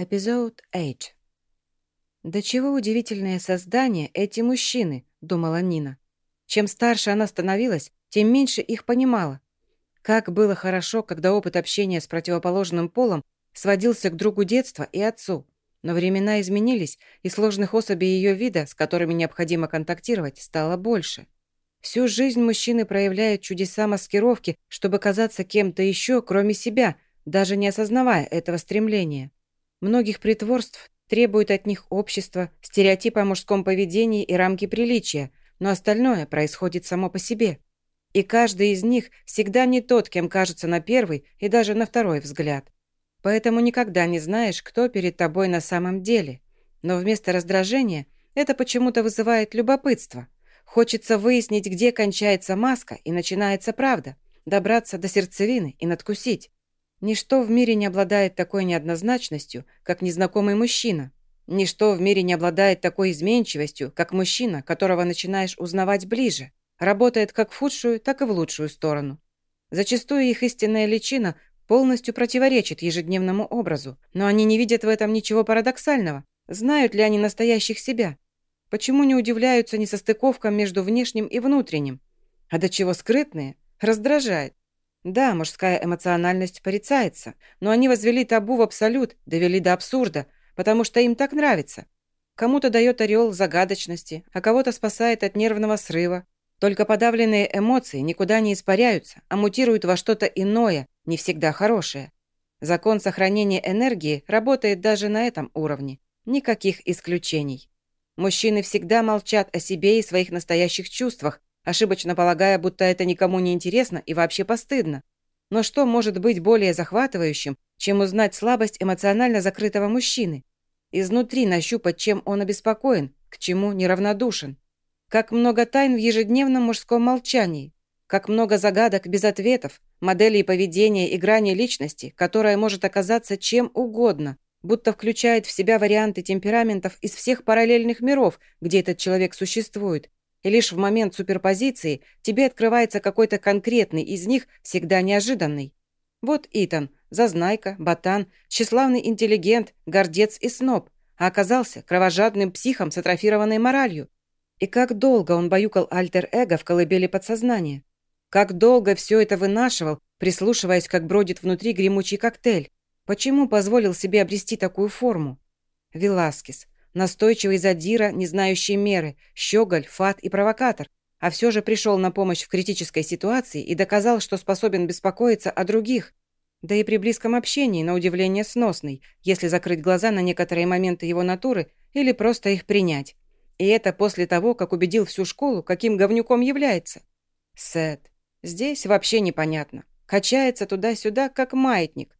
Эпизод 8. «Да чего удивительные создания эти мужчины», — думала Нина. Чем старше она становилась, тем меньше их понимала. Как было хорошо, когда опыт общения с противоположным полом сводился к другу детства и отцу. Но времена изменились, и сложных особей ее вида, с которыми необходимо контактировать, стало больше. Всю жизнь мужчины проявляют чудеса маскировки, чтобы казаться кем-то еще, кроме себя, даже не осознавая этого стремления. Многих притворств требует от них общество, стереотипы о мужском поведении и рамки приличия, но остальное происходит само по себе. И каждый из них всегда не тот, кем кажется на первый и даже на второй взгляд. Поэтому никогда не знаешь, кто перед тобой на самом деле. Но вместо раздражения это почему-то вызывает любопытство. Хочется выяснить, где кончается маска и начинается правда, добраться до сердцевины и надкусить. Ничто в мире не обладает такой неоднозначностью, как незнакомый мужчина. Ничто в мире не обладает такой изменчивостью, как мужчина, которого начинаешь узнавать ближе. Работает как в худшую, так и в лучшую сторону. Зачастую их истинная личина полностью противоречит ежедневному образу, но они не видят в этом ничего парадоксального. Знают ли они настоящих себя? Почему не удивляются несостыковкам между внешним и внутренним? А до чего скрытные? Раздражает. Да, мужская эмоциональность порицается, но они возвели табу в абсолют, довели до абсурда, потому что им так нравится. Кому-то дает ореол загадочности, а кого-то спасает от нервного срыва. Только подавленные эмоции никуда не испаряются, а мутируют во что-то иное, не всегда хорошее. Закон сохранения энергии работает даже на этом уровне. Никаких исключений. Мужчины всегда молчат о себе и своих настоящих чувствах, ошибочно полагая, будто это никому не интересно и вообще постыдно. Но что может быть более захватывающим, чем узнать слабость эмоционально закрытого мужчины? Изнутри нащупать, чем он обеспокоен, к чему неравнодушен. Как много тайн в ежедневном мужском молчании. Как много загадок без ответов, моделей поведения и грани личности, которая может оказаться чем угодно, будто включает в себя варианты темпераментов из всех параллельных миров, где этот человек существует, и лишь в момент суперпозиции тебе открывается какой-то конкретный из них, всегда неожиданный. Вот Итан, зазнайка, ботан, тщеславный интеллигент, гордец и сноб, а оказался кровожадным психом с атрофированной моралью. И как долго он баюкал альтер-эго в колыбели подсознания. Как долго все это вынашивал, прислушиваясь, как бродит внутри гремучий коктейль. Почему позволил себе обрести такую форму? Веласкес. Настойчивый задира, не знающий меры, щеголь, фат и провокатор. А все же пришел на помощь в критической ситуации и доказал, что способен беспокоиться о других. Да и при близком общении, на удивление, сносный, если закрыть глаза на некоторые моменты его натуры или просто их принять. И это после того, как убедил всю школу, каким говнюком является. Сет. Здесь вообще непонятно. Качается туда-сюда, как маятник.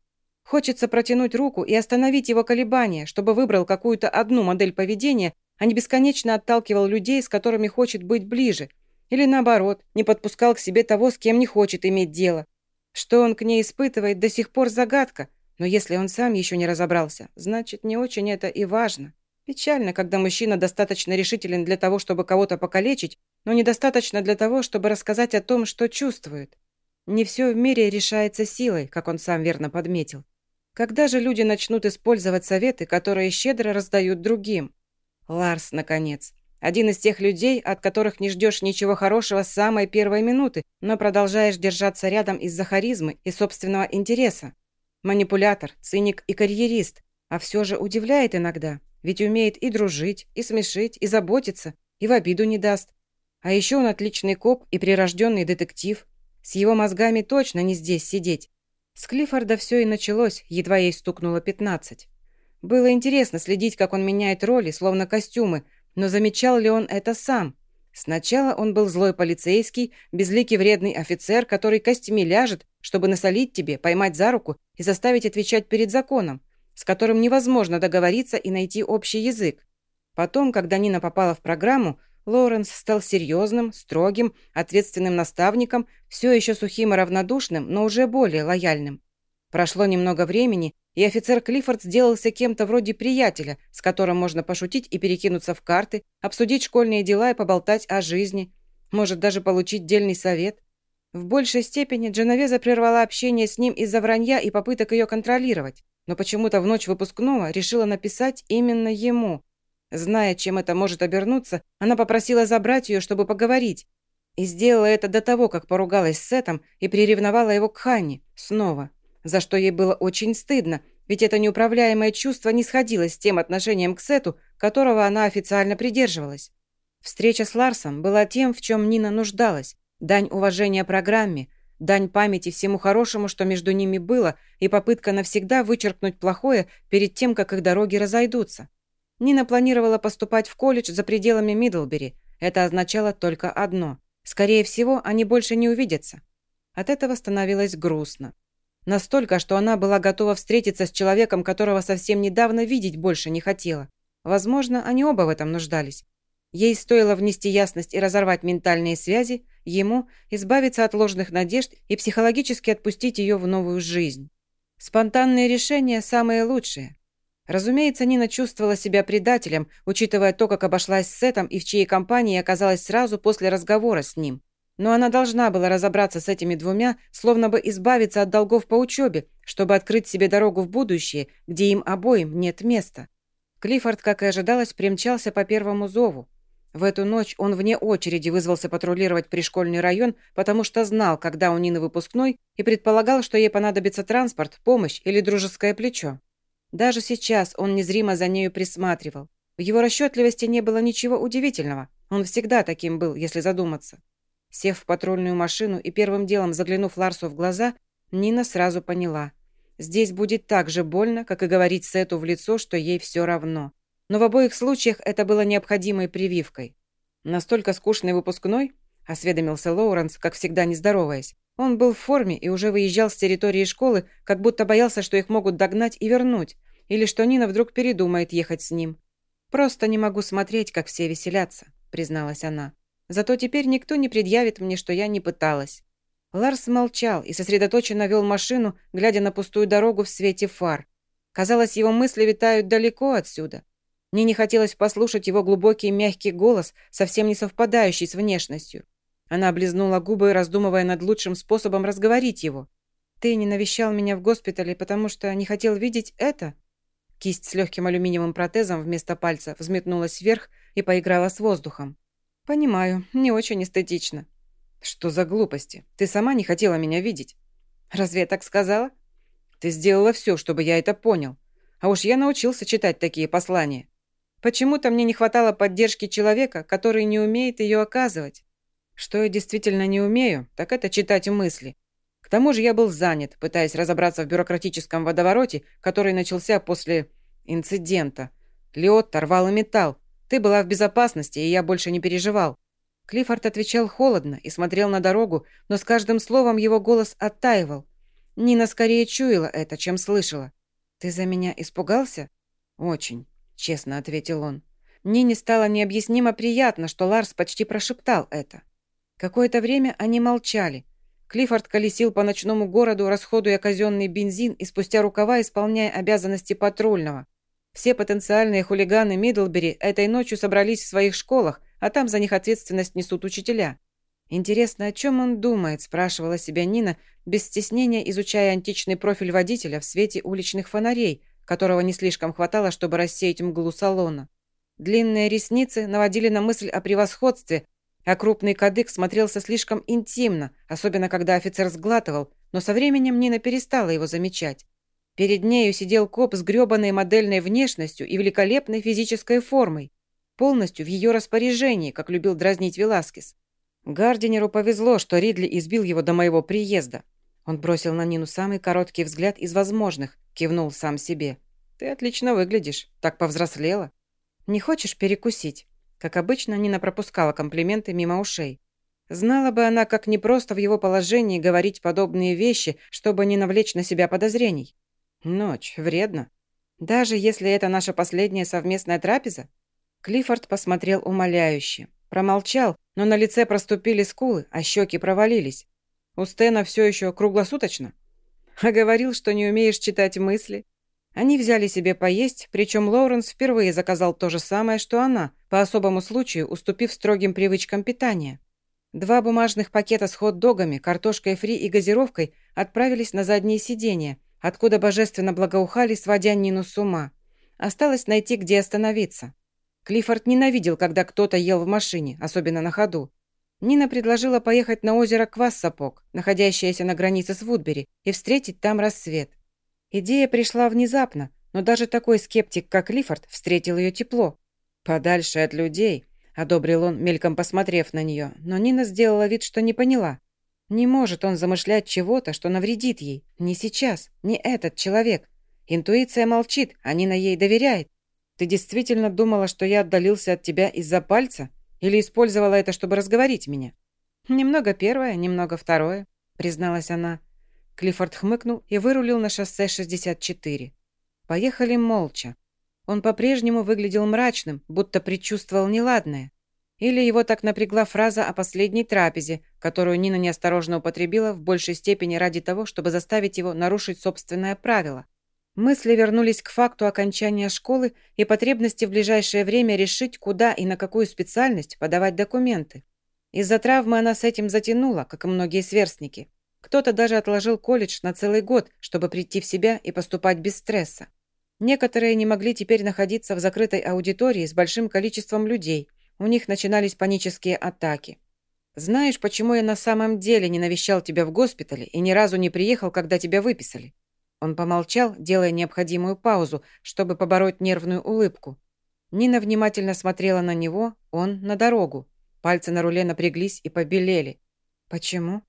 Хочется протянуть руку и остановить его колебания, чтобы выбрал какую-то одну модель поведения, а не бесконечно отталкивал людей, с которыми хочет быть ближе. Или наоборот, не подпускал к себе того, с кем не хочет иметь дело. Что он к ней испытывает, до сих пор загадка. Но если он сам еще не разобрался, значит, не очень это и важно. Печально, когда мужчина достаточно решителен для того, чтобы кого-то покалечить, но недостаточно для того, чтобы рассказать о том, что чувствует. Не все в мире решается силой, как он сам верно подметил. Когда же люди начнут использовать советы, которые щедро раздают другим? Ларс, наконец. Один из тех людей, от которых не ждешь ничего хорошего с самой первой минуты, но продолжаешь держаться рядом из-за харизмы и собственного интереса. Манипулятор, циник и карьерист. А все же удивляет иногда, ведь умеет и дружить, и смешить, и заботиться, и в обиду не даст. А еще он отличный коп и прирожденный детектив. С его мозгами точно не здесь сидеть. С Клиффорда все и началось, едва ей стукнуло пятнадцать. Было интересно следить, как он меняет роли, словно костюмы, но замечал ли он это сам? Сначала он был злой полицейский, безликий вредный офицер, который костями ляжет, чтобы насолить тебе, поймать за руку и заставить отвечать перед законом, с которым невозможно договориться и найти общий язык. Потом, когда Нина попала в программу, Лоуренс стал серьезным, строгим, ответственным наставником, все еще сухим и равнодушным, но уже более лояльным. Прошло немного времени, и офицер Клиффорд сделался кем-то вроде приятеля, с которым можно пошутить и перекинуться в карты, обсудить школьные дела и поболтать о жизни, может даже получить дельный совет. В большей степени Дженовеза прервала общение с ним из-за вранья и попыток ее контролировать, но почему-то в ночь выпускного решила написать именно ему. Зная, чем это может обернуться, она попросила забрать ее, чтобы поговорить, и сделала это до того, как поругалась с Сетом и приревновала его к Ханне снова, за что ей было очень стыдно, ведь это неуправляемое чувство не сходилось с тем отношением к Сету, которого она официально придерживалась. Встреча с Ларсом была тем, в чем Нина нуждалась, дань уважения программе, дань памяти всему хорошему, что между ними было, и попытка навсегда вычеркнуть плохое перед тем, как их дороги разойдутся. Нина планировала поступать в колледж за пределами Мидлбери. Это означало только одно. Скорее всего, они больше не увидятся. От этого становилось грустно. Настолько, что она была готова встретиться с человеком, которого совсем недавно видеть больше не хотела. Возможно, они оба в этом нуждались. Ей стоило внести ясность и разорвать ментальные связи, ему избавиться от ложных надежд и психологически отпустить ее в новую жизнь. Спонтанные решения самые лучшие. Разумеется, Нина чувствовала себя предателем, учитывая то, как обошлась с Сетом и в чьей компании оказалась сразу после разговора с ним. Но она должна была разобраться с этими двумя, словно бы избавиться от долгов по учебе, чтобы открыть себе дорогу в будущее, где им обоим нет места. Клиффорд, как и ожидалось, примчался по первому зову. В эту ночь он вне очереди вызвался патрулировать пришкольный район, потому что знал, когда у Нины выпускной, и предполагал, что ей понадобится транспорт, помощь или дружеское плечо. Даже сейчас он незримо за нею присматривал. В его расчетливости не было ничего удивительного. Он всегда таким был, если задуматься. Сев в патрульную машину и первым делом заглянув Ларсу в глаза, Нина сразу поняла. Здесь будет так же больно, как и говорить Сету в лицо, что ей все равно но в обоих случаях это было необходимой прививкой. «Настолько скучный выпускной?» – осведомился Лоуренс, как всегда не здороваясь. Он был в форме и уже выезжал с территории школы, как будто боялся, что их могут догнать и вернуть, или что Нина вдруг передумает ехать с ним. «Просто не могу смотреть, как все веселятся», – призналась она. «Зато теперь никто не предъявит мне, что я не пыталась». Ларс молчал и сосредоточенно вел машину, глядя на пустую дорогу в свете фар. Казалось, его мысли витают далеко отсюда, мне не хотелось послушать его глубокий мягкий голос, совсем не совпадающий с внешностью. Она облизнула губы, раздумывая над лучшим способом разговорить его. «Ты не навещал меня в госпитале, потому что не хотел видеть это?» Кисть с легким алюминиевым протезом вместо пальца взметнулась вверх и поиграла с воздухом. «Понимаю, не очень эстетично». «Что за глупости? Ты сама не хотела меня видеть». «Разве я так сказала?» «Ты сделала все, чтобы я это понял. А уж я научился читать такие послания». Почему-то мне не хватало поддержки человека, который не умеет ее оказывать. Что я действительно не умею, так это читать мысли. К тому же я был занят, пытаясь разобраться в бюрократическом водовороте, который начался после инцидента. Леот торвал и металл. Ты была в безопасности, и я больше не переживал. Клиффорд отвечал холодно и смотрел на дорогу, но с каждым словом его голос оттаивал. Нина скорее чуяла это, чем слышала. «Ты за меня испугался?» «Очень честно ответил он. Мне не стало необъяснимо приятно, что Ларс почти прошептал это. Какое-то время они молчали. Клиффорд колесил по ночному городу, расходуя казенный бензин и спустя рукава исполняя обязанности патрульного. Все потенциальные хулиганы Мидлбери этой ночью собрались в своих школах, а там за них ответственность несут учителя. «Интересно, о чем он думает?» – спрашивала себя Нина, без стеснения изучая античный профиль водителя в свете уличных фонарей, которого не слишком хватало, чтобы рассеять мглу салона. Длинные ресницы наводили на мысль о превосходстве, а крупный кадык смотрелся слишком интимно, особенно когда офицер сглатывал, но со временем Нина перестала его замечать. Перед нею сидел коп с грёбаной модельной внешностью и великолепной физической формой, полностью в ее распоряжении, как любил дразнить Веласкес. Гардинеру повезло, что Ридли избил его до моего приезда. Он бросил на Нину самый короткий взгляд из возможных, кивнул сам себе. «Ты отлично выглядишь, так повзрослела. Не хочешь перекусить?» Как обычно, Нина пропускала комплименты мимо ушей. Знала бы она, как непросто в его положении говорить подобные вещи, чтобы не навлечь на себя подозрений. Ночь, вредно. Даже если это наша последняя совместная трапеза? Клиффорд посмотрел умоляюще. Промолчал, но на лице проступили скулы, а щеки провалились. У Стэна все еще круглосуточно? А говорил, что не умеешь читать мысли. Они взяли себе поесть, причем Лоуренс впервые заказал то же самое, что она, по особому случаю уступив строгим привычкам питания. Два бумажных пакета с хот-догами, картошкой фри и газировкой отправились на заднее сиденье, откуда божественно благоухали, сводя Нину с ума. Осталось найти, где остановиться. Клиффорд ненавидел, когда кто-то ел в машине, особенно на ходу. Нина предложила поехать на озеро Квассапок, находящееся на границе с Вудбери, и встретить там рассвет. Идея пришла внезапно, но даже такой скептик, как Клиффорд, встретил ее тепло. «Подальше от людей», — одобрил он, мельком посмотрев на нее, но Нина сделала вид, что не поняла. Не может он замышлять чего-то, что навредит ей. Не сейчас, не этот человек. Интуиция молчит, а Нина ей доверяет. Ты действительно думала, что я отдалился от тебя из-за пальца? Или использовала это, чтобы разговорить меня?» «Немного первое, немного второе», — призналась она. Клиффорд хмыкнул и вырулил на шоссе 64. Поехали молча. Он по-прежнему выглядел мрачным, будто предчувствовал неладное. Или его так напрягла фраза о последней трапезе, которую Нина неосторожно употребила в большей степени ради того, чтобы заставить его нарушить собственное правило — Мысли вернулись к факту окончания школы и потребности в ближайшее время решить, куда и на какую специальность подавать документы. Из-за травмы она с этим затянула, как и многие сверстники. Кто-то даже отложил колледж на целый год, чтобы прийти в себя и поступать без стресса. Некоторые не могли теперь находиться в закрытой аудитории с большим количеством людей. У них начинались панические атаки. «Знаешь, почему я на самом деле не навещал тебя в госпитале и ни разу не приехал, когда тебя выписали?» Он помолчал, делая необходимую паузу, чтобы побороть нервную улыбку. Нина внимательно смотрела на него, он на дорогу. Пальцы на руле напряглись и побелели. «Почему?»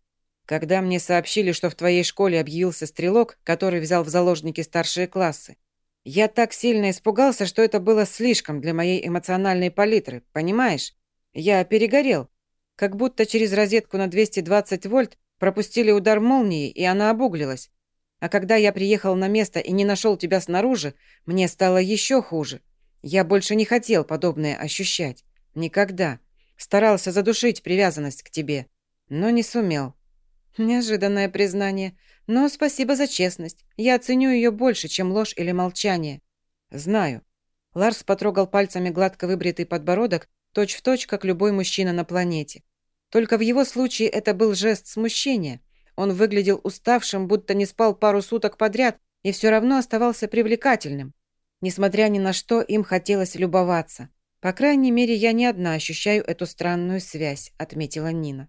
«Когда мне сообщили, что в твоей школе объявился стрелок, который взял в заложники старшие классы, я так сильно испугался, что это было слишком для моей эмоциональной палитры, понимаешь? Я перегорел. Как будто через розетку на 220 вольт пропустили удар молнии, и она обуглилась. А когда я приехал на место и не нашел тебя снаружи, мне стало еще хуже. Я больше не хотел подобное ощущать. Никогда. Старался задушить привязанность к тебе, но не сумел. Неожиданное признание. Но спасибо за честность. Я оценю ее больше, чем ложь или молчание. Знаю. Ларс потрогал пальцами гладко выбритый подбородок, точь-в-точь, точь, как любой мужчина на планете. Только в его случае это был жест смущения – он выглядел уставшим, будто не спал пару суток подряд, и все равно оставался привлекательным. Несмотря ни на что, им хотелось любоваться. «По крайней мере, я не одна ощущаю эту странную связь», — отметила Нина.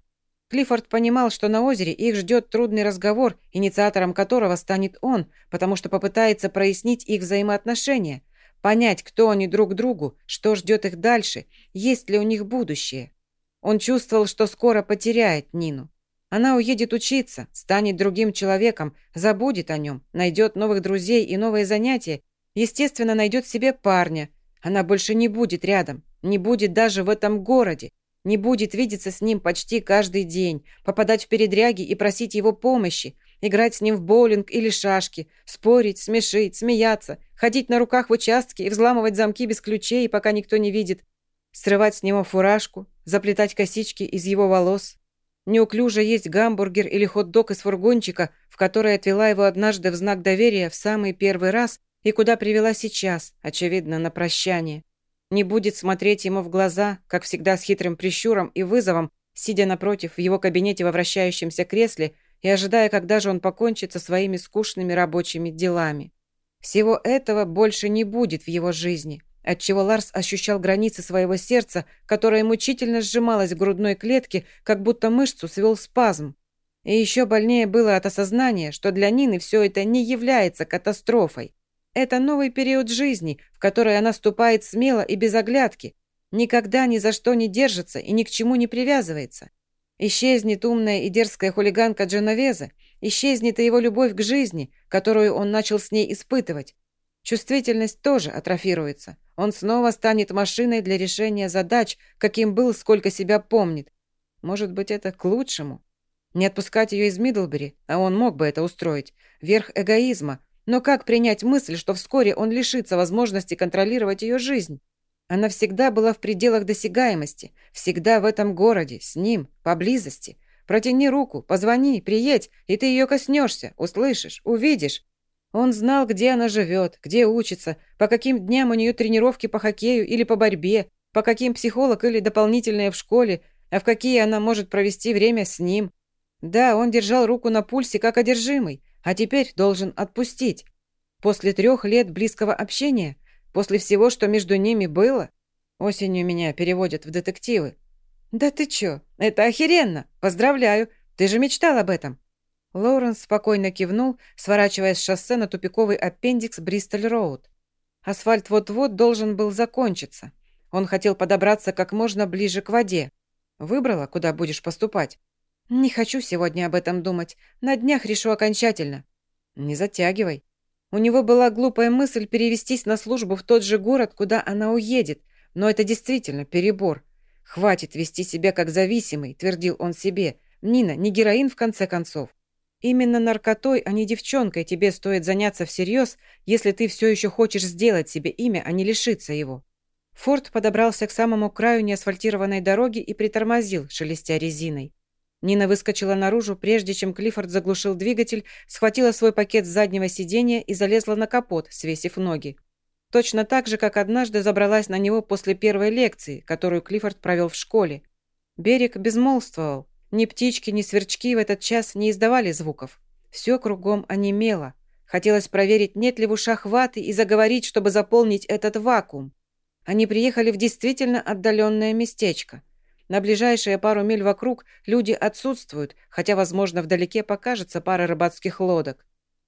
Клиффорд понимал, что на озере их ждет трудный разговор, инициатором которого станет он, потому что попытается прояснить их взаимоотношения, понять, кто они друг другу, что ждет их дальше, есть ли у них будущее. Он чувствовал, что скоро потеряет Нину. Она уедет учиться, станет другим человеком, забудет о нем, найдет новых друзей и новые занятия, естественно, найдет себе парня. Она больше не будет рядом, не будет даже в этом городе, не будет видеться с ним почти каждый день, попадать в передряги и просить его помощи, играть с ним в боулинг или шашки, спорить, смешить, смеяться, ходить на руках в участке и взламывать замки без ключей, пока никто не видит, срывать с него фуражку, заплетать косички из его волос, Неуклюже есть гамбургер или хот-дог из фургончика, в который отвела его однажды в знак доверия в самый первый раз и куда привела сейчас, очевидно, на прощание. Не будет смотреть ему в глаза, как всегда с хитрым прищуром и вызовом, сидя напротив в его кабинете во вращающемся кресле и ожидая, когда же он покончит со своими скучными рабочими делами. Всего этого больше не будет в его жизни отчего Ларс ощущал границы своего сердца, которое мучительно сжималось в грудной клетке, как будто мышцу свел спазм. И еще больнее было от осознания, что для Нины все это не является катастрофой. Это новый период жизни, в который она ступает смело и без оглядки, никогда ни за что не держится и ни к чему не привязывается. Исчезнет умная и дерзкая хулиганка Дженовеза, исчезнет и его любовь к жизни, которую он начал с ней испытывать. Чувствительность тоже атрофируется. Он снова станет машиной для решения задач, каким был, сколько себя помнит. Может быть, это к лучшему? Не отпускать ее из Мидлбери, а он мог бы это устроить, верх эгоизма. Но как принять мысль, что вскоре он лишится возможности контролировать ее жизнь? Она всегда была в пределах досягаемости, всегда в этом городе, с ним, поблизости. Протяни руку, позвони, приедь, и ты ее коснешься, услышишь, увидишь. Он знал, где она живет, где учится, по каким дням у нее тренировки по хоккею или по борьбе, по каким психолог или дополнительные в школе, а в какие она может провести время с ним. Да, он держал руку на пульсе как одержимый, а теперь должен отпустить. После трех лет близкого общения, после всего, что между ними было, осенью меня переводят в детективы. «Да ты чё? Это охеренно! Поздравляю! Ты же мечтал об этом!» Лоуренс спокойно кивнул, сворачивая с шоссе на тупиковый аппендикс Бристоль-Роуд. Асфальт вот-вот должен был закончиться. Он хотел подобраться как можно ближе к воде. Выбрала, куда будешь поступать? Не хочу сегодня об этом думать. На днях решу окончательно. Не затягивай. У него была глупая мысль перевестись на службу в тот же город, куда она уедет. Но это действительно перебор. Хватит вести себя как зависимый, твердил он себе. Нина, не героин в конце концов. Именно наркотой, а не девчонкой тебе стоит заняться всерьез, если ты все еще хочешь сделать себе имя, а не лишиться его. Форд подобрался к самому краю неасфальтированной дороги и притормозил, шелестя резиной. Нина выскочила наружу, прежде чем Клиффорд заглушил двигатель, схватила свой пакет с заднего сиденья и залезла на капот, свесив ноги. Точно так же, как однажды забралась на него после первой лекции, которую Клиффорд провел в школе. Берег безмолвствовал. Ни птички, ни сверчки в этот час не издавали звуков. Все кругом онемело. Хотелось проверить, нет ли в ушах ваты и заговорить, чтобы заполнить этот вакуум. Они приехали в действительно отдаленное местечко. На ближайшие пару миль вокруг люди отсутствуют, хотя, возможно, вдалеке покажется пара рыбацких лодок.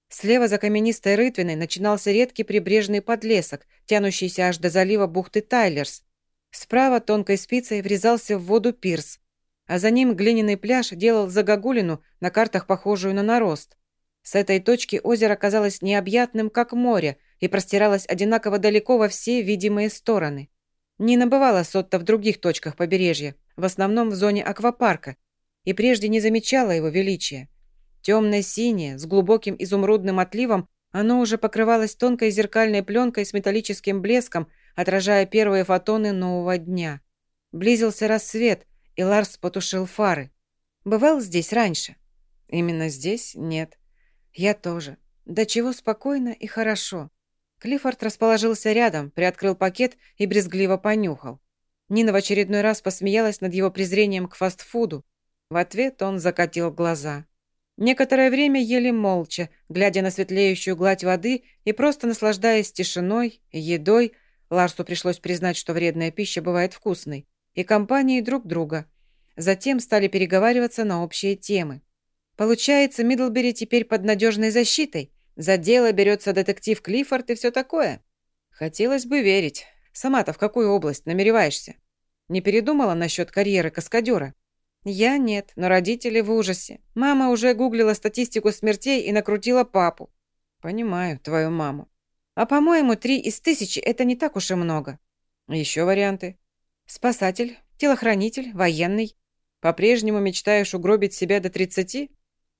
Слева за каменистой рытвиной начинался редкий прибрежный подлесок, тянущийся аж до залива бухты Тайлерс. Справа тонкой спицей врезался в воду пирс, а за ним глиняный пляж делал загогулину, на картах похожую на нарост. С этой точки озеро казалось необъятным, как море, и простиралось одинаково далеко во все видимые стороны. Нина бывала сотта в других точках побережья, в основном в зоне аквапарка, и прежде не замечала его величия. Темное-синее, с глубоким изумрудным отливом, оно уже покрывалось тонкой зеркальной пленкой с металлическим блеском, отражая первые фотоны нового дня. Близился рассвет, и Ларс потушил фары. Бывал здесь раньше? Именно здесь? Нет. Я тоже. Да чего спокойно и хорошо. Клиффорд расположился рядом, приоткрыл пакет и брезгливо понюхал. Нина в очередной раз посмеялась над его презрением к фастфуду. В ответ он закатил глаза. Некоторое время ели молча, глядя на светлеющую гладь воды и просто наслаждаясь тишиной, едой. Ларсу пришлось признать, что вредная пища бывает вкусной и компанией друг друга. Затем стали переговариваться на общие темы. Получается, Мидлбери теперь под надежной защитой. За дело берется детектив Клиффорд и все такое. Хотелось бы верить. Сама-то в какую область намереваешься? Не передумала насчет карьеры каскадера? Я нет, но родители в ужасе. Мама уже гуглила статистику смертей и накрутила папу. Понимаю твою маму. А по-моему, три из тысячи – это не так уж и много. Еще варианты. Спасатель, телохранитель, военный. По-прежнему мечтаешь угробить себя до тридцати?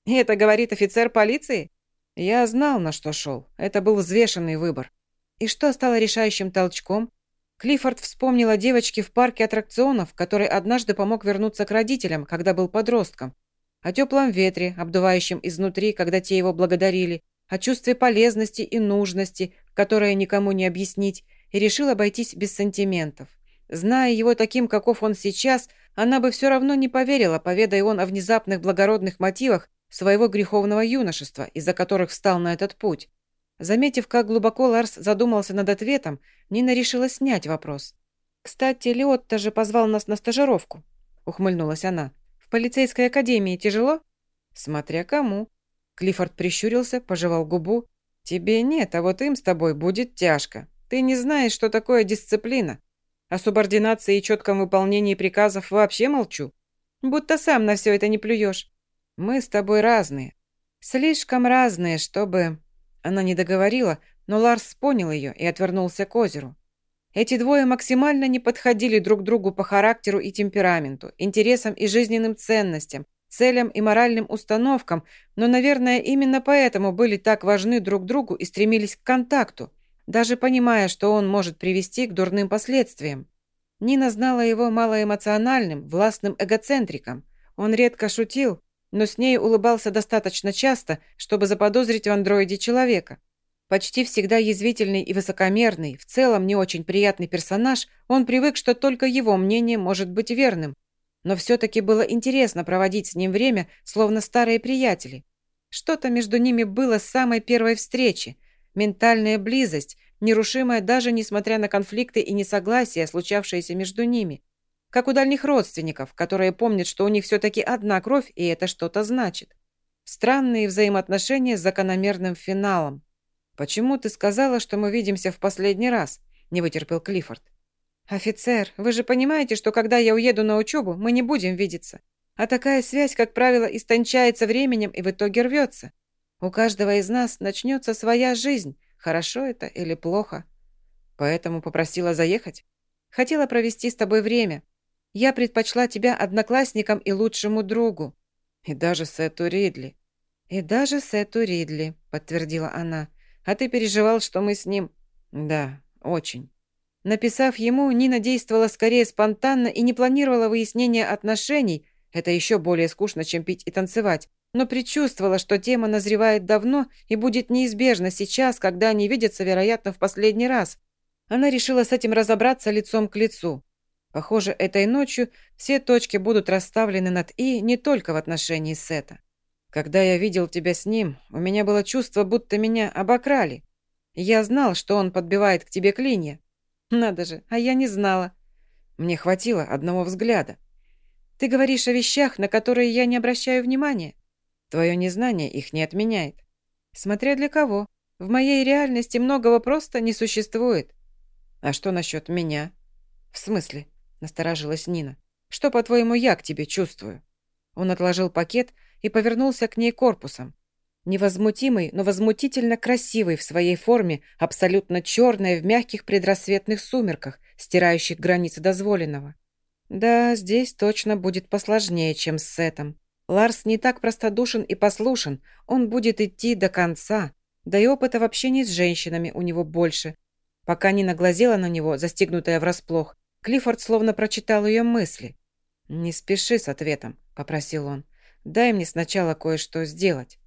И это говорит офицер полиции? Я знал, на что шел. Это был взвешенный выбор. И что стало решающим толчком? Клиффорд вспомнил о девочке в парке аттракционов, который однажды помог вернуться к родителям, когда был подростком. О теплом ветре, обдувающем изнутри, когда те его благодарили, о чувстве полезности и нужности, которое никому не объяснить, и решил обойтись без сантиментов. Зная его таким, каков он сейчас, она бы все равно не поверила, поведая он о внезапных благородных мотивах своего греховного юношества, из-за которых встал на этот путь. Заметив, как глубоко Ларс задумался над ответом, Нина решила снять вопрос. «Кстати, Леотта же позвал нас на стажировку», — ухмыльнулась она. «В полицейской академии тяжело?» «Смотря кому». Клиффорд прищурился, пожевал губу. «Тебе нет, а вот им с тобой будет тяжко. Ты не знаешь, что такое дисциплина. О субординации и четком выполнении приказов вообще молчу. Будто сам на все это не плюешь. Мы с тобой разные. Слишком разные, чтобы...» Она не договорила, но Ларс понял ее и отвернулся к озеру. Эти двое максимально не подходили друг другу по характеру и темпераменту, интересам и жизненным ценностям, целям и моральным установкам, но, наверное, именно поэтому были так важны друг другу и стремились к контакту – даже понимая, что он может привести к дурным последствиям. Нина знала его малоэмоциональным, властным эгоцентриком. Он редко шутил, но с ней улыбался достаточно часто, чтобы заподозрить в андроиде человека. Почти всегда язвительный и высокомерный, в целом не очень приятный персонаж, он привык, что только его мнение может быть верным. Но все-таки было интересно проводить с ним время, словно старые приятели. Что-то между ними было с самой первой встречи. Ментальная близость, нерушимая даже несмотря на конфликты и несогласия, случавшиеся между ними. Как у дальних родственников, которые помнят, что у них все-таки одна кровь, и это что-то значит. Странные взаимоотношения с закономерным финалом. «Почему ты сказала, что мы видимся в последний раз?» – не вытерпел Клиффорд. «Офицер, вы же понимаете, что когда я уеду на учебу, мы не будем видеться. А такая связь, как правило, истончается временем и в итоге рвется. У каждого из нас начнется своя жизнь, хорошо это или плохо. Поэтому попросила заехать. Хотела провести с тобой время. Я предпочла тебя одноклассникам и лучшему другу. И даже Сету Ридли. И даже Сету Ридли, подтвердила она. А ты переживал, что мы с ним... Да, очень. Написав ему, Нина действовала скорее спонтанно и не планировала выяснения отношений, это еще более скучно, чем пить и танцевать, но предчувствовала, что тема назревает давно и будет неизбежна сейчас, когда они видятся, вероятно, в последний раз. Она решила с этим разобраться лицом к лицу. Похоже, этой ночью все точки будут расставлены над «и» не только в отношении Сета. Когда я видел тебя с ним, у меня было чувство, будто меня обокрали. Я знал, что он подбивает к тебе клинья, надо же, а я не знала. Мне хватило одного взгляда. Ты говоришь о вещах, на которые я не обращаю внимания. Твое незнание их не отменяет. Смотря для кого. В моей реальности многого просто не существует. А что насчет меня? В смысле? Насторожилась Нина. Что, по-твоему, я к тебе чувствую? Он отложил пакет и повернулся к ней корпусом. Невозмутимый, но возмутительно красивый в своей форме, абсолютно черная в мягких предрассветных сумерках, стирающих границы дозволенного. Да, здесь точно будет посложнее, чем с Сетом. Ларс не так простодушен и послушен, он будет идти до конца. Да и опыта в общении с женщинами у него больше. Пока Нина глазела на него, застигнутая врасплох, Клиффорд словно прочитал ее мысли. «Не спеши с ответом», — попросил он. «Дай мне сначала кое-что сделать»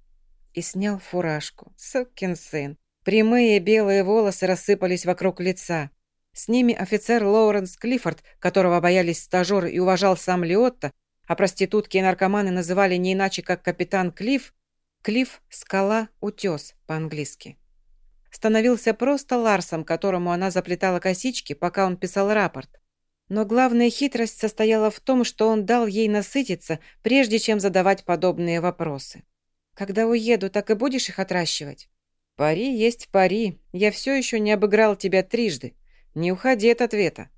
и снял фуражку. Сукин сын. Прямые белые волосы рассыпались вокруг лица. С ними офицер Лоуренс Клиффорд, которого боялись стажеры и уважал сам Лиотто, а проститутки и наркоманы называли не иначе, как капитан Клифф, Клифф – скала, утес по-английски. Становился просто Ларсом, которому она заплетала косички, пока он писал рапорт. Но главная хитрость состояла в том, что он дал ей насытиться, прежде чем задавать подобные вопросы. Когда уеду, так и будешь их отращивать? Пари есть пари. Я все еще не обыграл тебя трижды. Не уходи от ответа.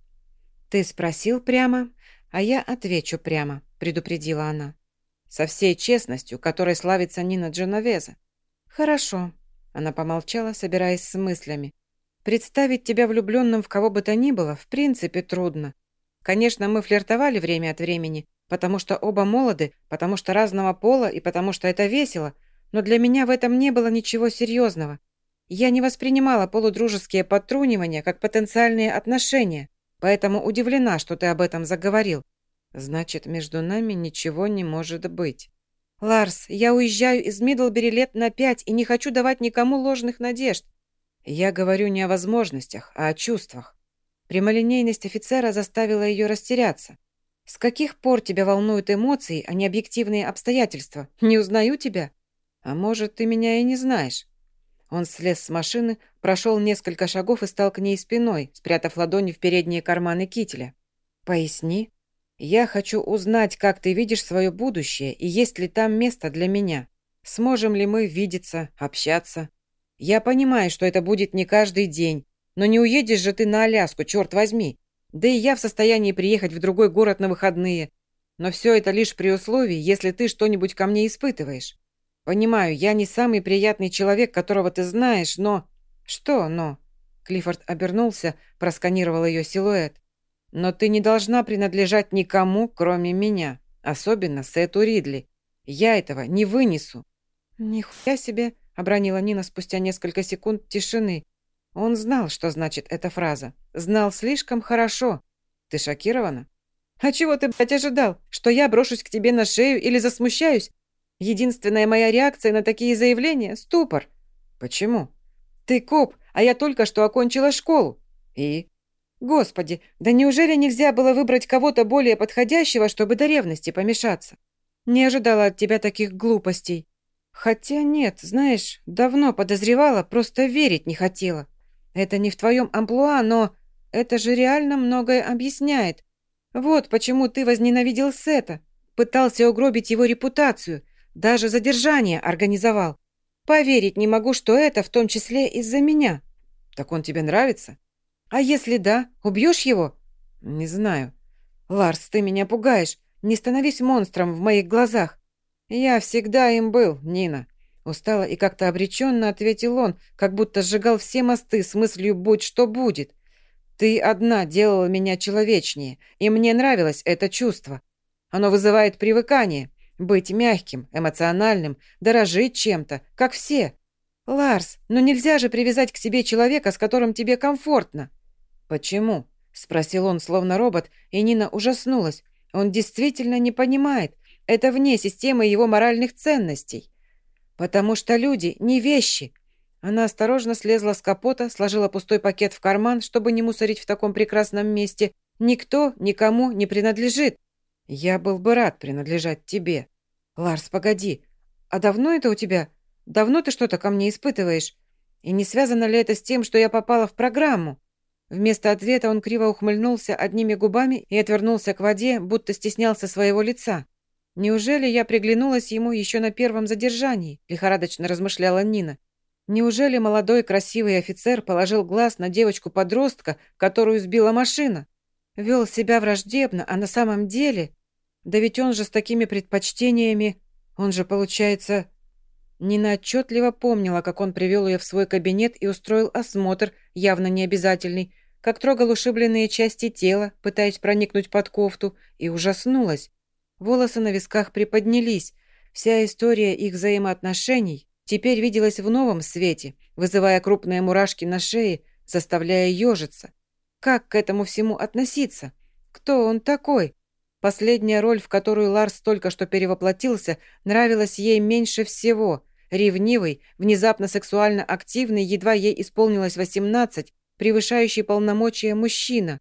Ты спросил прямо, а я отвечу прямо, предупредила она. Со всей честностью, которой славится Нина Дженовеза. Хорошо. Она помолчала, собираясь с мыслями. Представить тебя влюбленным в кого бы то ни было, в принципе, трудно. Конечно, мы флиртовали время от времени, Потому что оба молоды, потому что разного пола и потому что это весело. Но для меня в этом не было ничего серьезного. Я не воспринимала полудружеские подтрунивания как потенциальные отношения, поэтому удивлена, что ты об этом заговорил. Значит, между нами ничего не может быть. Ларс, я уезжаю из Мидлбери лет на пять и не хочу давать никому ложных надежд. Я говорю не о возможностях, а о чувствах. Прямолинейность офицера заставила ее растеряться. С каких пор тебя волнуют эмоции, а не объективные обстоятельства? Не узнаю тебя? А может, ты меня и не знаешь?» Он слез с машины, прошел несколько шагов и стал к ней спиной, спрятав ладони в передние карманы кителя. «Поясни. Я хочу узнать, как ты видишь свое будущее и есть ли там место для меня. Сможем ли мы видеться, общаться? Я понимаю, что это будет не каждый день, но не уедешь же ты на Аляску, черт возьми. Да и я в состоянии приехать в другой город на выходные. Но все это лишь при условии, если ты что-нибудь ко мне испытываешь. Понимаю, я не самый приятный человек, которого ты знаешь, но... Что «но»? Клиффорд обернулся, просканировал ее силуэт. Но ты не должна принадлежать никому, кроме меня. Особенно Сету Ридли. Я этого не вынесу. Нихуя себе, обронила Нина спустя несколько секунд тишины. Он знал, что значит эта фраза. Знал слишком хорошо. Ты шокирована? А чего ты, блядь, ожидал? Что я брошусь к тебе на шею или засмущаюсь? Единственная моя реакция на такие заявления – ступор. Почему? Ты коп, а я только что окончила школу. И? Господи, да неужели нельзя было выбрать кого-то более подходящего, чтобы до ревности помешаться? Не ожидала от тебя таких глупостей. Хотя нет, знаешь, давно подозревала, просто верить не хотела. Это не в твоем амплуа, но это же реально многое объясняет. Вот почему ты возненавидел Сета, пытался угробить его репутацию, даже задержание организовал. Поверить не могу, что это в том числе из-за меня. Так он тебе нравится? А если да, убьешь его? Не знаю. Ларс, ты меня пугаешь. Не становись монстром в моих глазах. Я всегда им был, Нина. Устало и как-то обреченно ответил он, как будто сжигал все мосты с мыслью «будь что будет». Ты одна делала меня человечнее, и мне нравилось это чувство. Оно вызывает привыкание, быть мягким, эмоциональным, дорожить чем-то, как все. Ларс, но нельзя же привязать к себе человека, с которым тебе комфортно. Почему? Спросил он, словно робот, и Нина ужаснулась. Он действительно не понимает. Это вне системы его моральных ценностей. Потому что люди не вещи. Она осторожно слезла с капота, сложила пустой пакет в карман, чтобы не мусорить в таком прекрасном месте. Никто никому не принадлежит. «Я был бы рад принадлежать тебе». «Ларс, погоди. А давно это у тебя? Давно ты что-то ко мне испытываешь? И не связано ли это с тем, что я попала в программу?» Вместо ответа он криво ухмыльнулся одними губами и отвернулся к воде, будто стеснялся своего лица. «Неужели я приглянулась ему еще на первом задержании?» – лихорадочно размышляла Нина. «Неужели молодой красивый офицер положил глаз на девочку-подростка, которую сбила машина? Вел себя враждебно, а на самом деле да ведь он же с такими предпочтениями... Он же, получается... Нина отчетливо помнила, как он привел ее в свой кабинет и устроил осмотр, явно необязательный, как трогал ушибленные части тела, пытаясь проникнуть под кофту, и ужаснулась. Волосы на висках приподнялись. Вся история их взаимоотношений теперь виделась в новом свете, вызывая крупные мурашки на шее, заставляя ежиться. Как к этому всему относиться? Кто он такой? Последняя роль, в которую Ларс только что перевоплотился, нравилась ей меньше всего. Ревнивый, внезапно сексуально активный, едва ей исполнилось 18, превышающий полномочия мужчина.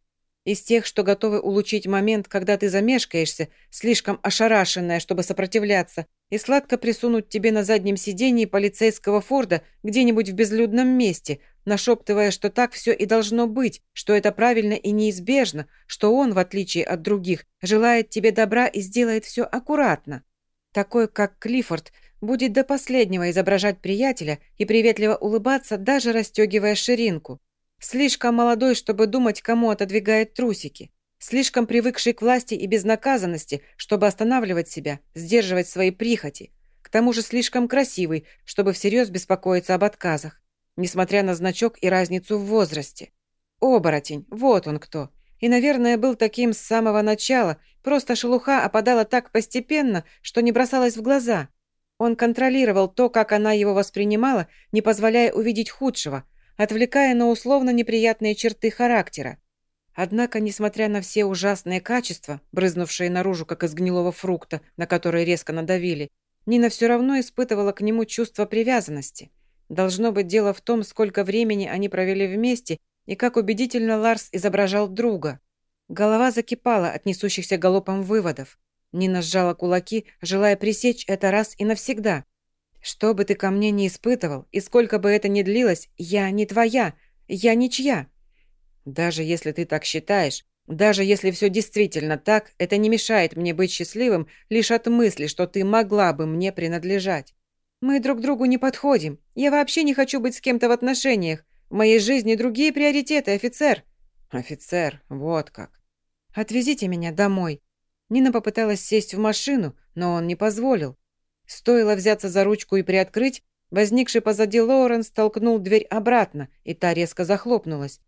Из тех, что готовы улучшить момент, когда ты замешкаешься, слишком ошарашенная, чтобы сопротивляться, и сладко присунуть тебе на заднем сидении полицейского Форда где-нибудь в безлюдном месте, нашептывая, что так все и должно быть, что это правильно и неизбежно, что он, в отличие от других, желает тебе добра и сделает все аккуратно. Такой, как Клиффорд, будет до последнего изображать приятеля и приветливо улыбаться, даже расстегивая ширинку. Слишком молодой, чтобы думать, кому отодвигает трусики. Слишком привыкший к власти и безнаказанности, чтобы останавливать себя, сдерживать свои прихоти. К тому же слишком красивый, чтобы всерьез беспокоиться об отказах несмотря на значок и разницу в возрасте. Оборотень, вот он кто. И, наверное, был таким с самого начала, просто шелуха опадала так постепенно, что не бросалась в глаза. Он контролировал то, как она его воспринимала, не позволяя увидеть худшего, отвлекая на условно неприятные черты характера. Однако, несмотря на все ужасные качества, брызнувшие наружу, как из гнилого фрукта, на который резко надавили, Нина все равно испытывала к нему чувство привязанности. Должно быть дело в том, сколько времени они провели вместе и как убедительно Ларс изображал друга. Голова закипала от несущихся галопом выводов. Нина сжала кулаки, желая пресечь это раз и навсегда. «Что бы ты ко мне не испытывал, и сколько бы это ни длилось, я не твоя, я ничья». «Даже если ты так считаешь, даже если все действительно так, это не мешает мне быть счастливым лишь от мысли, что ты могла бы мне принадлежать. Мы друг другу не подходим. Я вообще не хочу быть с кем-то в отношениях. В моей жизни другие приоритеты, офицер». «Офицер, вот как». «Отвезите меня домой». Нина попыталась сесть в машину, но он не позволил. Стоило взяться за ручку и приоткрыть, возникший позади Лоуренс толкнул дверь обратно, и та резко захлопнулась.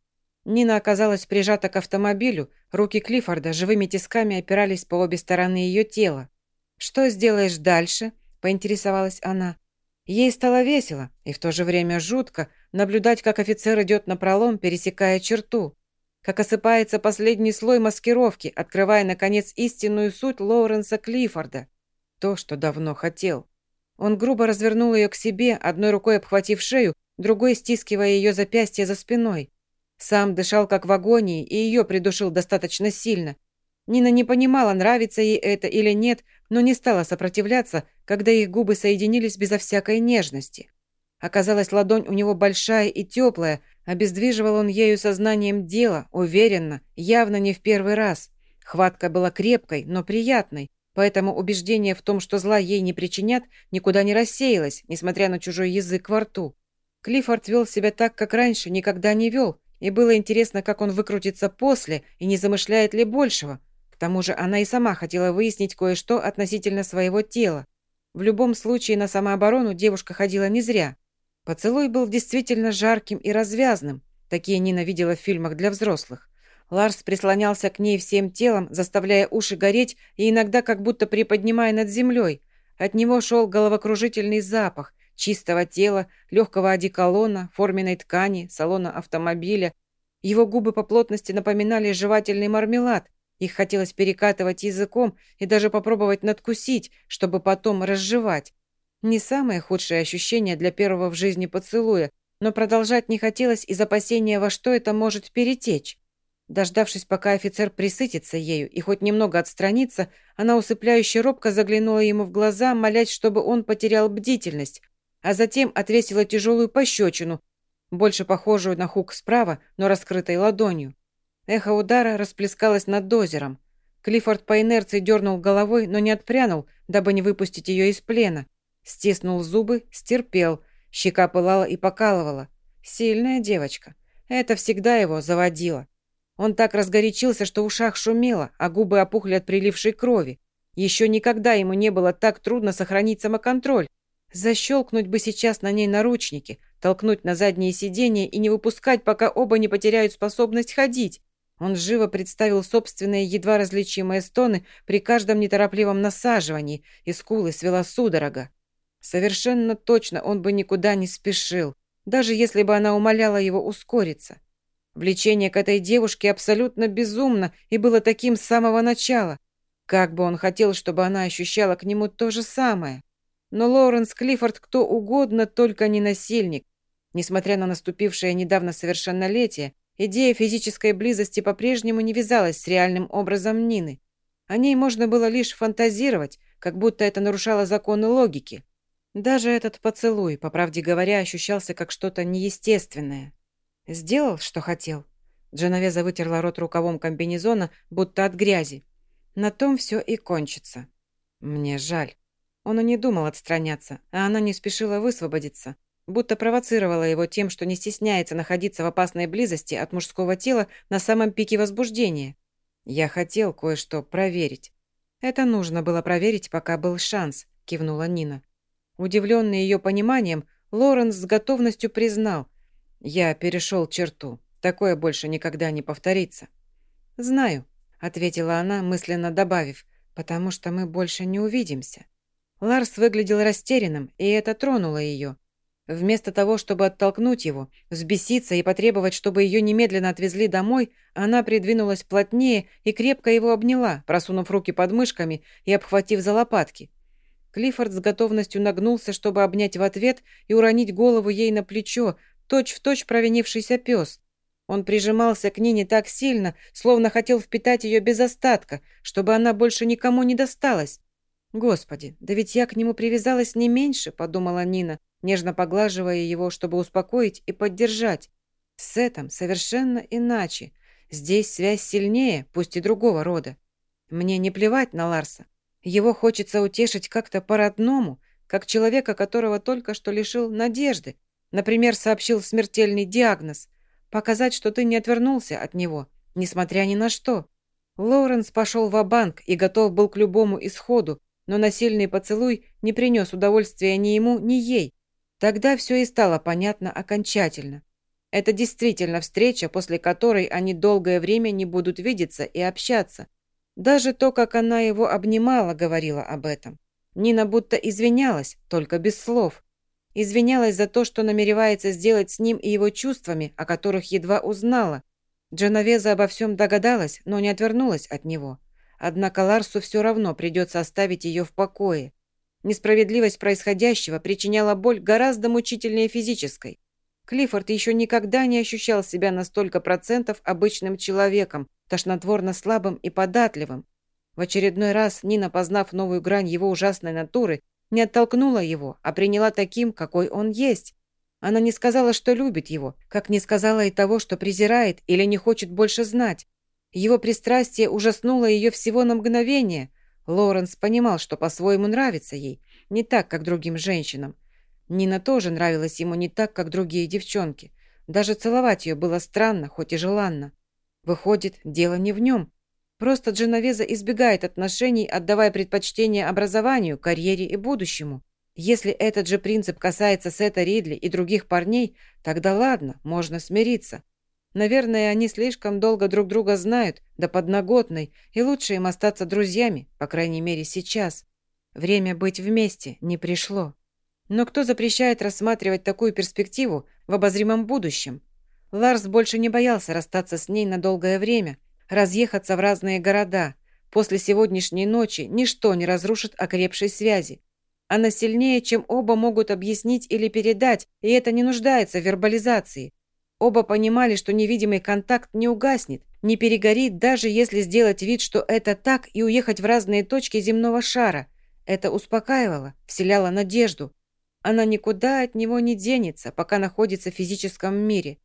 Нина оказалась прижата к автомобилю, руки Клиффорда живыми тисками опирались по обе стороны ее тела. «Что сделаешь дальше?» – поинтересовалась она. Ей стало весело и в то же время жутко наблюдать, как офицер идет на пролом, пересекая черту, как осыпается последний слой маскировки, открывая, наконец, истинную суть Лоуренса Клиффорда. То, что давно хотел. Он грубо развернул ее к себе, одной рукой обхватив шею, другой стискивая ее запястье за спиной. Сам дышал как в агонии, и ее придушил достаточно сильно. Нина не понимала, нравится ей это или нет, но не стала сопротивляться, когда их губы соединились безо всякой нежности. Оказалось, ладонь у него большая и теплая, обездвиживал он ею сознанием дела, уверенно, явно не в первый раз. Хватка была крепкой, но приятной, поэтому убеждение в том, что зла ей не причинят, никуда не рассеялось, несмотря на чужой язык во рту. Клиффорд вел себя так, как раньше никогда не вел, и было интересно, как он выкрутится после и не замышляет ли большего. К тому же она и сама хотела выяснить кое-что относительно своего тела. В любом случае на самооборону девушка ходила не зря. Поцелуй был действительно жарким и развязным. Такие Нина видела в фильмах для взрослых. Ларс прислонялся к ней всем телом, заставляя уши гореть и иногда как будто приподнимая над землей. От него шел головокружительный запах, чистого тела, легкого одеколона, форменной ткани, салона автомобиля. Его губы по плотности напоминали жевательный мармелад. Их хотелось перекатывать языком и даже попробовать надкусить, чтобы потом разжевать. Не самое худшее ощущение для первого в жизни поцелуя, но продолжать не хотелось из опасения, во что это может перетечь. Дождавшись, пока офицер присытится ею и хоть немного отстранится, она усыпляюще робко заглянула ему в глаза, молясь, чтобы он потерял бдительность, а затем отвесила тяжелую пощечину, больше похожую на хук справа, но раскрытой ладонью. Эхо удара расплескалось над дозером. Клиффорд по инерции дернул головой, но не отпрянул, дабы не выпустить ее из плена. Стиснул зубы, стерпел, щека пылала и покалывала. Сильная девочка. Это всегда его заводило. Он так разгорячился, что в ушах шумело, а губы опухли от прилившей крови. Еще никогда ему не было так трудно сохранить самоконтроль. Защелкнуть бы сейчас на ней наручники, толкнуть на заднее сиденье и не выпускать, пока оба не потеряют способность ходить. Он живо представил собственные едва различимые стоны при каждом неторопливом насаживании, и скулы свела судорога. Совершенно точно он бы никуда не спешил, даже если бы она умоляла его ускориться. Влечение к этой девушке абсолютно безумно и было таким с самого начала. Как бы он хотел, чтобы она ощущала к нему то же самое. Но Лоуренс Клиффорд кто угодно, только не насильник. Несмотря на наступившее недавно совершеннолетие, идея физической близости по-прежнему не вязалась с реальным образом Нины. О ней можно было лишь фантазировать, как будто это нарушало законы логики. Даже этот поцелуй, по правде говоря, ощущался как что-то неестественное. «Сделал, что хотел?» Дженовеза вытерла рот рукавом комбинезона, будто от грязи. «На том все и кончится. Мне жаль». Он и не думал отстраняться, а она не спешила высвободиться, будто провоцировала его тем, что не стесняется находиться в опасной близости от мужского тела на самом пике возбуждения. «Я хотел кое-что проверить». «Это нужно было проверить, пока был шанс», – кивнула Нина. Удивленный ее пониманием, Лоренс с готовностью признал. «Я перешел черту. Такое больше никогда не повторится». «Знаю», – ответила она, мысленно добавив, «потому что мы больше не увидимся». Ларс выглядел растерянным, и это тронуло ее. Вместо того, чтобы оттолкнуть его, взбеситься и потребовать, чтобы ее немедленно отвезли домой, она придвинулась плотнее и крепко его обняла, просунув руки под мышками и обхватив за лопатки. Клиффорд с готовностью нагнулся, чтобы обнять в ответ и уронить голову ей на плечо, точь-в-точь точь провинившийся пес. Он прижимался к ней не так сильно, словно хотел впитать ее без остатка, чтобы она больше никому не досталась. «Господи, да ведь я к нему привязалась не меньше», — подумала Нина, нежно поглаживая его, чтобы успокоить и поддержать. «С этим совершенно иначе. Здесь связь сильнее, пусть и другого рода. Мне не плевать на Ларса. Его хочется утешить как-то по-родному, как человека, которого только что лишил надежды. Например, сообщил смертельный диагноз. Показать, что ты не отвернулся от него, несмотря ни на что». Лоуренс пошел в банк и готов был к любому исходу, но насильный поцелуй не принес удовольствия ни ему, ни ей. Тогда все и стало понятно окончательно. Это действительно встреча, после которой они долгое время не будут видеться и общаться. Даже то, как она его обнимала, говорила об этом. Нина будто извинялась, только без слов. Извинялась за то, что намеревается сделать с ним и его чувствами, о которых едва узнала. Дженовеза обо всем догадалась, но не отвернулась от него. Однако Ларсу все равно придется оставить ее в покое. Несправедливость происходящего причиняла боль гораздо мучительнее физической. Клиффорд еще никогда не ощущал себя на столько процентов обычным человеком, тошнотворно слабым и податливым. В очередной раз Нина, познав новую грань его ужасной натуры, не оттолкнула его, а приняла таким, какой он есть. Она не сказала, что любит его, как не сказала и того, что презирает или не хочет больше знать. Его пристрастие ужаснуло ее всего на мгновение. Лоренс понимал, что по-своему нравится ей, не так, как другим женщинам. Нина тоже нравилась ему не так, как другие девчонки. Даже целовать ее было странно, хоть и желанно. Выходит, дело не в нем. Просто Дженовеза избегает отношений, отдавая предпочтение образованию, карьере и будущему. Если этот же принцип касается Сета Ридли и других парней, тогда ладно, можно смириться. Наверное, они слишком долго друг друга знают, да подноготной, и лучше им остаться друзьями, по крайней мере сейчас. Время быть вместе не пришло. Но кто запрещает рассматривать такую перспективу в обозримом будущем? Ларс больше не боялся расстаться с ней на долгое время, разъехаться в разные города. После сегодняшней ночи ничто не разрушит окрепшей связи. Она сильнее, чем оба могут объяснить или передать, и это не нуждается в вербализации. Оба понимали, что невидимый контакт не угаснет, не перегорит, даже если сделать вид, что это так, и уехать в разные точки земного шара. Это успокаивало, вселяло надежду. Она никуда от него не денется, пока находится в физическом мире.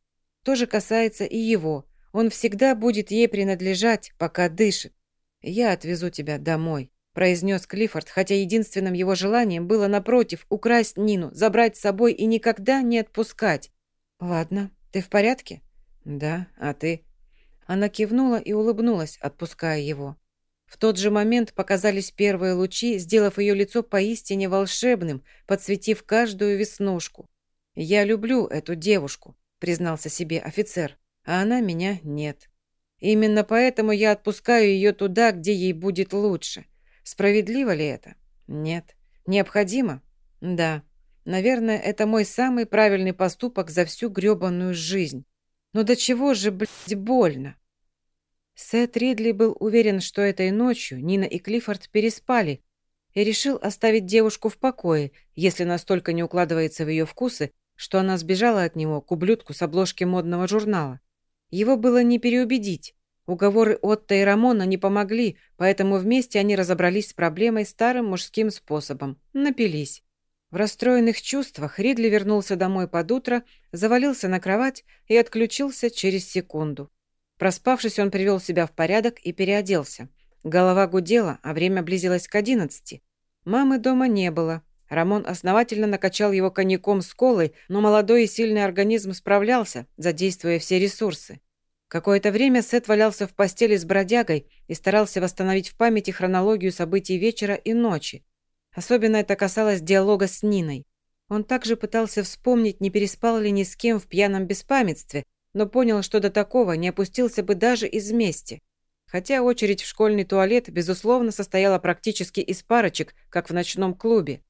То же касается и его. Он всегда будет ей принадлежать, пока дышит. «Я отвезу тебя домой», – произнес Клиффорд, хотя единственным его желанием было, напротив, украсть Нину, забрать с собой и никогда не отпускать. «Ладно, ты в порядке?» «Да, а ты?» Она кивнула и улыбнулась, отпуская его. В тот же момент показались первые лучи, сделав ее лицо поистине волшебным, подсветив каждую веснушку. «Я люблю эту девушку», — признался себе офицер, «а она меня нет. Именно поэтому я отпускаю ее туда, где ей будет лучше. Справедливо ли это? Нет. Необходимо? Да. Наверное, это мой самый правильный поступок за всю грёбаную жизнь. Но до чего же, блядь, больно?» Сет Ридли был уверен, что этой ночью Нина и Клиффорд переспали и решил оставить девушку в покое, если настолько не укладывается в ее вкусы, что она сбежала от него к ублюдку с обложки модного журнала. Его было не переубедить. Уговоры Отто и Рамона не помогли, поэтому вместе они разобрались с проблемой старым мужским способом. Напились. В расстроенных чувствах Ридли вернулся домой под утро, завалился на кровать и отключился через секунду. Проспавшись, он привел себя в порядок и переоделся. Голова гудела, а время близилось к одиннадцати. Мамы дома не было. Рамон основательно накачал его коньяком с колой, но молодой и сильный организм справлялся, задействуя все ресурсы. Какое-то время Сет валялся в постели с бродягой и старался восстановить в памяти хронологию событий вечера и ночи. Особенно это касалось диалога с Ниной. Он также пытался вспомнить, не переспал ли ни с кем в пьяном беспамятстве, но понял, что до такого не опустился бы даже из мести. Хотя очередь в школьный туалет, безусловно, состояла практически из парочек, как в ночном клубе.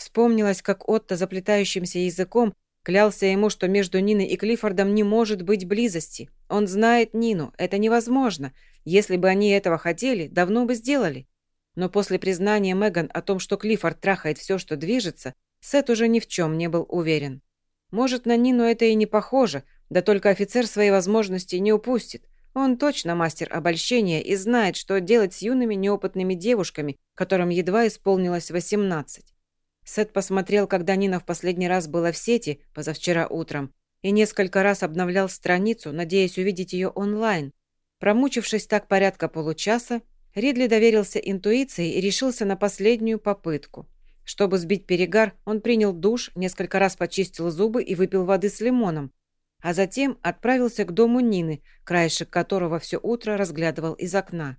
Вспомнилось, как Отто заплетающимся языком клялся ему, что между Ниной и Клиффордом не может быть близости. Он знает Нину, это невозможно. Если бы они этого хотели, давно бы сделали. Но после признания Меган о том, что Клиффорд трахает все, что движется, Сет уже ни в чем не был уверен. Может, на Нину это и не похоже, да только офицер свои возможности не упустит. Он точно мастер обольщения и знает, что делать с юными неопытными девушками, которым едва исполнилось 18. Сет посмотрел, когда Нина в последний раз была в сети, позавчера утром, и несколько раз обновлял страницу, надеясь увидеть ее онлайн. Промучившись так порядка получаса, Ридли доверился интуиции и решился на последнюю попытку. Чтобы сбить перегар, он принял душ, несколько раз почистил зубы и выпил воды с лимоном, а затем отправился к дому Нины, краешек которого все утро разглядывал из окна.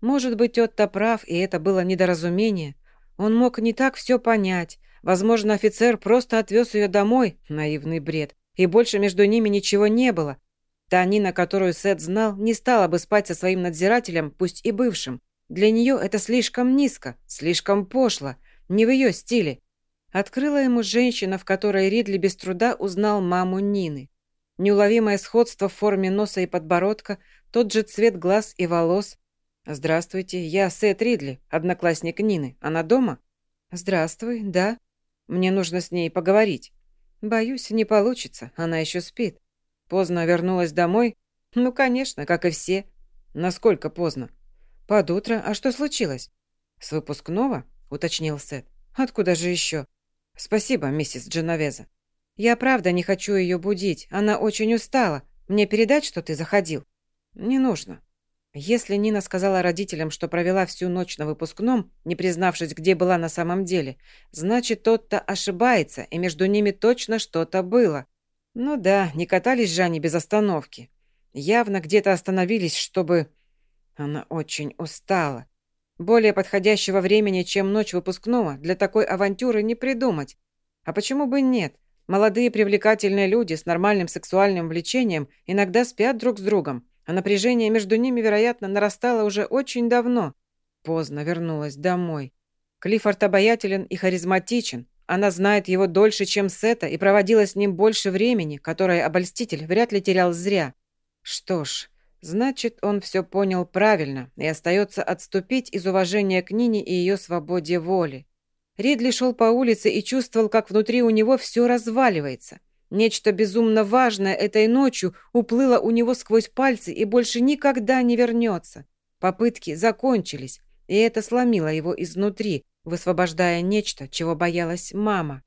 Может быть, Отто прав, и это было недоразумение. Он мог не так все понять. Возможно, офицер просто отвез ее домой, наивный бред, и больше между ними ничего не было. Та Нина, которую Сет знал, не стала бы спать со своим надзирателем, пусть и бывшим. Для нее это слишком низко, слишком пошло, не в ее стиле. Открыла ему женщина, в которой Ридли без труда узнал маму Нины. Неуловимое сходство в форме носа и подбородка, тот же цвет глаз и волос. «Здравствуйте, я Сет Ридли, одноклассник Нины. Она дома?» «Здравствуй, да. Мне нужно с ней поговорить». Боюсь, не получится, она еще спит. Поздно вернулась домой? Ну, конечно, как и все. Насколько поздно? Под утро. А что случилось? С выпускного? Уточнил Сет. Откуда же еще? Спасибо, миссис Дженовеза. Я правда не хочу ее будить. Она очень устала. Мне передать, что ты заходил? Не нужно. Если Нина сказала родителям, что провела всю ночь на выпускном, не признавшись, где была на самом деле, значит, тот-то ошибается, и между ними точно что-то было. Ну да, не катались же они без остановки. Явно где-то остановились, чтобы... Она очень устала. Более подходящего времени, чем ночь выпускного, для такой авантюры не придумать. А почему бы нет? Молодые привлекательные люди с нормальным сексуальным влечением иногда спят друг с другом, а напряжение между ними, вероятно, нарастало уже очень давно. Поздно вернулась домой. Клиффорд обаятелен и харизматичен. Она знает его дольше, чем Сета, и проводила с ним больше времени, которое обольститель вряд ли терял зря. Что ж, значит, он все понял правильно и остается отступить из уважения к Нине и ее свободе воли. Ридли шел по улице и чувствовал, как внутри у него все разваливается – Нечто безумно важное этой ночью уплыло у него сквозь пальцы и больше никогда не вернется. Попытки закончились, и это сломило его изнутри, высвобождая нечто, чего боялась мама.